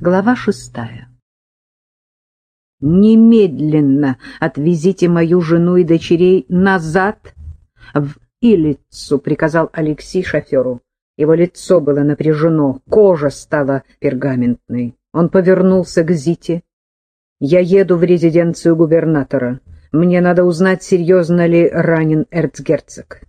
Глава шестая. «Немедленно отвезите мою жену и дочерей назад в Илицу», — приказал Алексей шоферу. Его лицо было напряжено, кожа стала пергаментной. Он повернулся к Зите. «Я еду в резиденцию губернатора. Мне надо узнать, серьезно ли ранен эрцгерцог».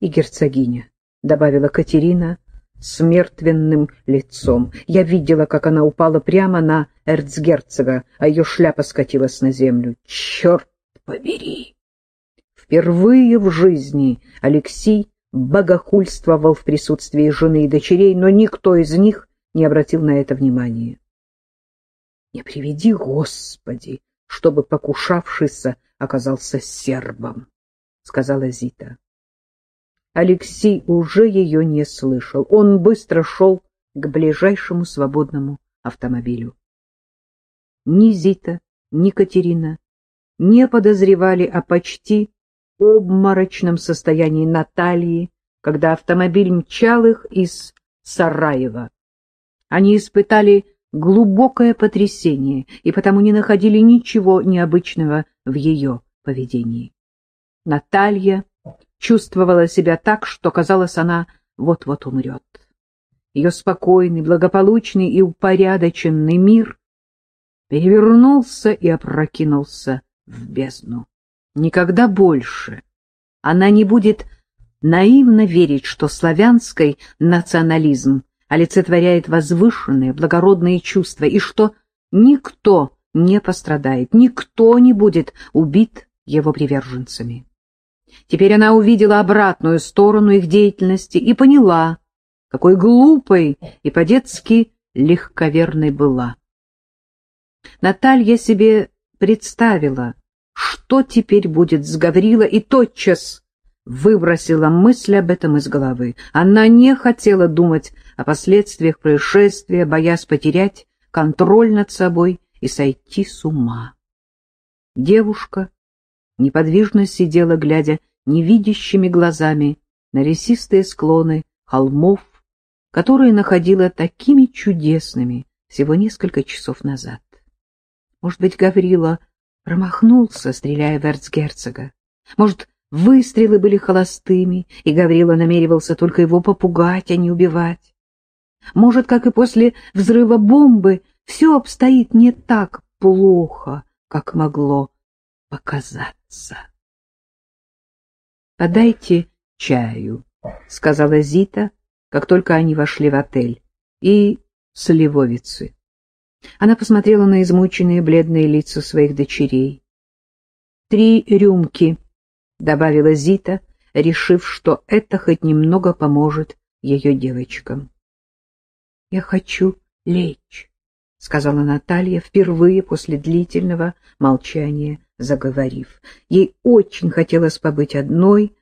«И герцогиня», — добавила Катерина, — с мертвенным лицом. Я видела, как она упала прямо на эрцгерцога, а ее шляпа скатилась на землю. Черт побери! Впервые в жизни Алексей богохульствовал в присутствии жены и дочерей, но никто из них не обратил на это внимания. Не приведи, Господи, чтобы покушавшийся оказался сербом, — сказала Зита. Алексей уже ее не слышал. Он быстро шел к ближайшему свободному автомобилю. Ни Зита, ни Катерина не подозревали о почти обморочном состоянии Натальи, когда автомобиль мчал их из Сараева. Они испытали глубокое потрясение и потому не находили ничего необычного в ее поведении. Наталья чувствовала себя так, что, казалось, она вот-вот умрет. Ее спокойный, благополучный и упорядоченный мир перевернулся и опрокинулся в бездну. Никогда больше она не будет наивно верить, что славянский национализм олицетворяет возвышенные, благородные чувства, и что никто не пострадает, никто не будет убит его приверженцами. Теперь она увидела обратную сторону их деятельности и поняла, какой глупой и по-детски легковерной была. Наталья себе представила, что теперь будет с Гаврила, и тотчас выбросила мысль об этом из головы. Она не хотела думать о последствиях происшествия, боясь потерять контроль над собой и сойти с ума. Девушка неподвижно сидела, глядя невидящими глазами на лесистые склоны холмов, которые находила такими чудесными всего несколько часов назад. Может быть, Гаврила промахнулся, стреляя в эрцгерцога. Может, выстрелы были холостыми, и Гаврила намеревался только его попугать, а не убивать. Может, как и после взрыва бомбы, все обстоит не так плохо, как могло показаться. «Подайте чаю», — сказала Зита, как только они вошли в отель, — «и сливовицы». Она посмотрела на измученные бледные лица своих дочерей. «Три рюмки», — добавила Зита, решив, что это хоть немного поможет ее девочкам. «Я хочу лечь», — сказала Наталья впервые после длительного молчания заговорив. Ей очень хотелось побыть одной.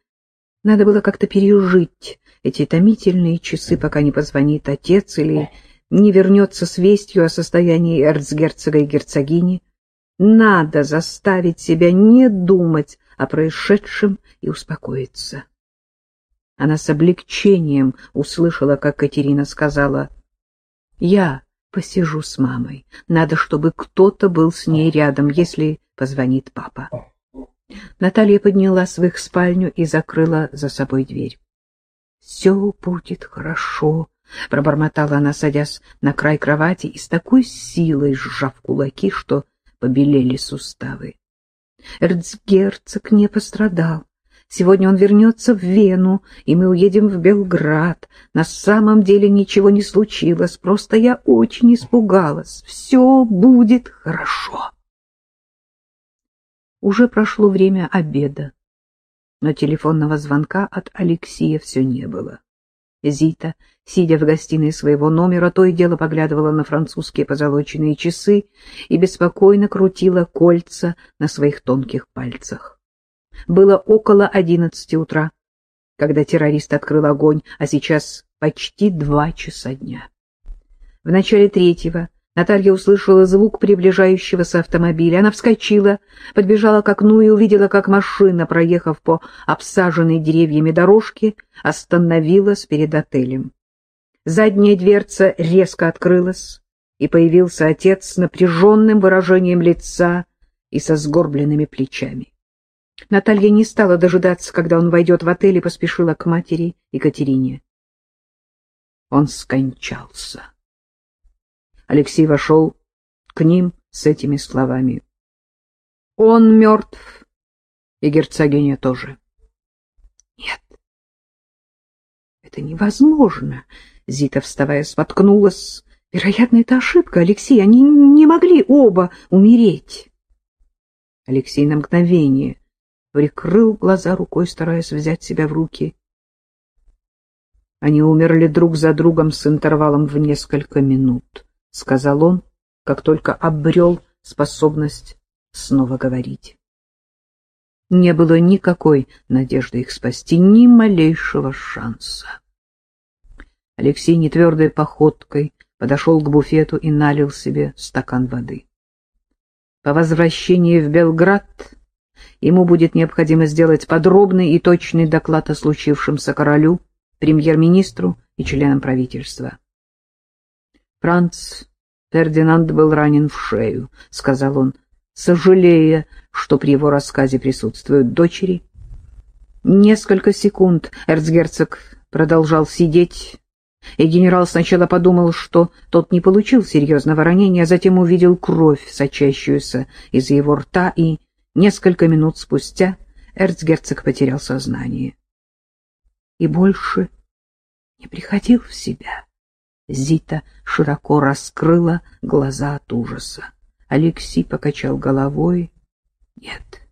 Надо было как-то пережить эти томительные часы, пока не позвонит отец или не вернется с вестью о состоянии эрцгерцога и герцогини. Надо заставить себя не думать о происшедшем и успокоиться. Она с облегчением услышала, как Катерина сказала, «Я посижу с мамой. Надо, чтобы кто-то был с ней рядом, если позвонит папа. Наталья поднялась в их спальню и закрыла за собой дверь. — Все будет хорошо, — пробормотала она, садясь на край кровати и с такой силой сжав кулаки, что побелели суставы. Эрцгерцог не пострадал. Сегодня он вернется в Вену, и мы уедем в Белград. На самом деле ничего не случилось, просто я очень испугалась. Все будет хорошо. Уже прошло время обеда, но телефонного звонка от Алексея все не было. Зита, сидя в гостиной своего номера, то и дело поглядывала на французские позолоченные часы и беспокойно крутила кольца на своих тонких пальцах. Было около одиннадцати утра, когда террорист открыл огонь, а сейчас почти два часа дня. В начале третьего Наталья услышала звук приближающегося автомобиля. Она вскочила, подбежала к окну и увидела, как машина, проехав по обсаженной деревьями дорожке, остановилась перед отелем. Задняя дверца резко открылась. и появился отец с напряженным выражением лица и со сгорбленными плечами. Наталья не стала дожидаться, когда он войдет в отель, и поспешила к матери Екатерине. Он скончался. Алексей вошел к ним с этими словами. Он мертв, и герцогиня тоже. Нет, это невозможно. Зита, вставая, споткнулась. Вероятно, это ошибка, Алексей. Они не могли оба умереть. Алексей на мгновение прикрыл глаза рукой, стараясь взять себя в руки. Они умерли друг за другом с интервалом в несколько минут, — сказал он, как только обрел способность снова говорить. Не было никакой надежды их спасти, ни малейшего шанса. Алексей нетвердой походкой подошел к буфету и налил себе стакан воды. По возвращении в Белград ему будет необходимо сделать подробный и точный доклад о случившемся королю, премьер-министру и членам правительства. Франц Фердинанд был ранен в шею, — сказал он, сожалея, что при его рассказе присутствуют дочери. Несколько секунд эрцгерцог продолжал сидеть, и генерал сначала подумал, что тот не получил серьезного ранения, а затем увидел кровь, сочащуюся из его рта, и несколько минут спустя эрцгерцог потерял сознание. И больше не приходил в себя. Зита широко раскрыла глаза от ужаса. Алексей покачал головой. Нет.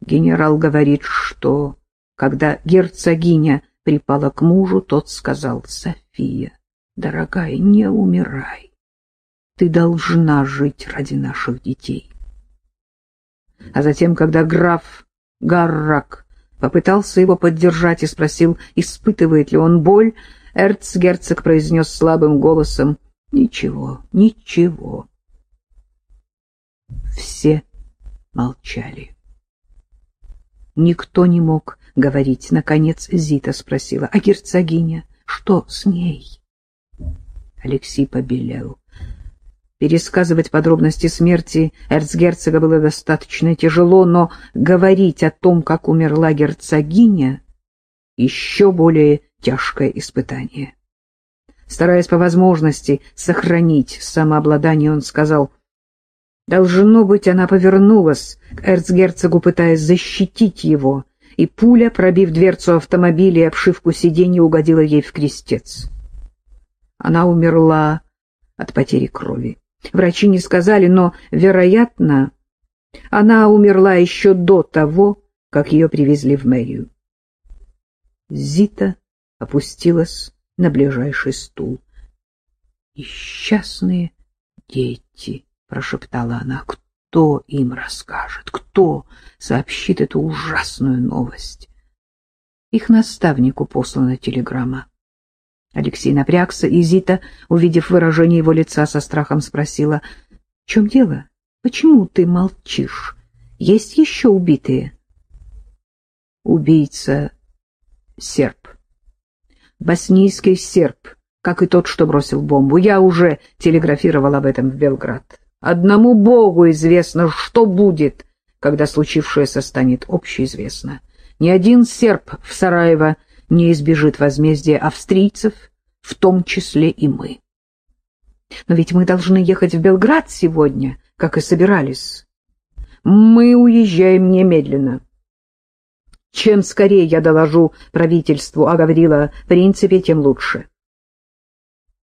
Генерал говорит, что когда герцогиня припала к мужу, тот сказал, «София, дорогая, не умирай. Ты должна жить ради наших детей». А затем, когда граф Гаррак попытался его поддержать и спросил, испытывает ли он боль, эрцгерцог произнес слабым голосом, «Ничего, ничего». Все молчали. Никто не мог говорить. Наконец Зита спросила, а герцогиня, что с ней? Алексей побелел. Пересказывать подробности смерти эрцгерцога было достаточно тяжело, но говорить о том, как умерла герцогиня, еще более тяжкое испытание. Стараясь по возможности сохранить самообладание, он сказал — Должно быть, она повернулась к эрцгерцогу, пытаясь защитить его, и пуля, пробив дверцу автомобиля и обшивку сиденья, угодила ей в крестец. Она умерла от потери крови. Врачи не сказали, но, вероятно, она умерла еще до того, как ее привезли в мэрию. Зита опустилась на ближайший стул. Несчастные дети прошептала она. Кто им расскажет? Кто сообщит эту ужасную новость? Их наставнику послана телеграмма. Алексей напрягся, и Зита, увидев выражение его лица, со страхом спросила, — В чем дело? Почему ты молчишь? Есть еще убитые? Убийца — серб. Боснийский серб, как и тот, что бросил бомбу. Я уже телеграфировал об этом в Белград. Одному Богу известно, что будет, когда случившееся станет общеизвестно. Ни один серб в Сараево не избежит возмездия австрийцев, в том числе и мы. Но ведь мы должны ехать в Белград сегодня, как и собирались. Мы уезжаем немедленно. Чем скорее я доложу правительству о Гаврила принципе, тем лучше.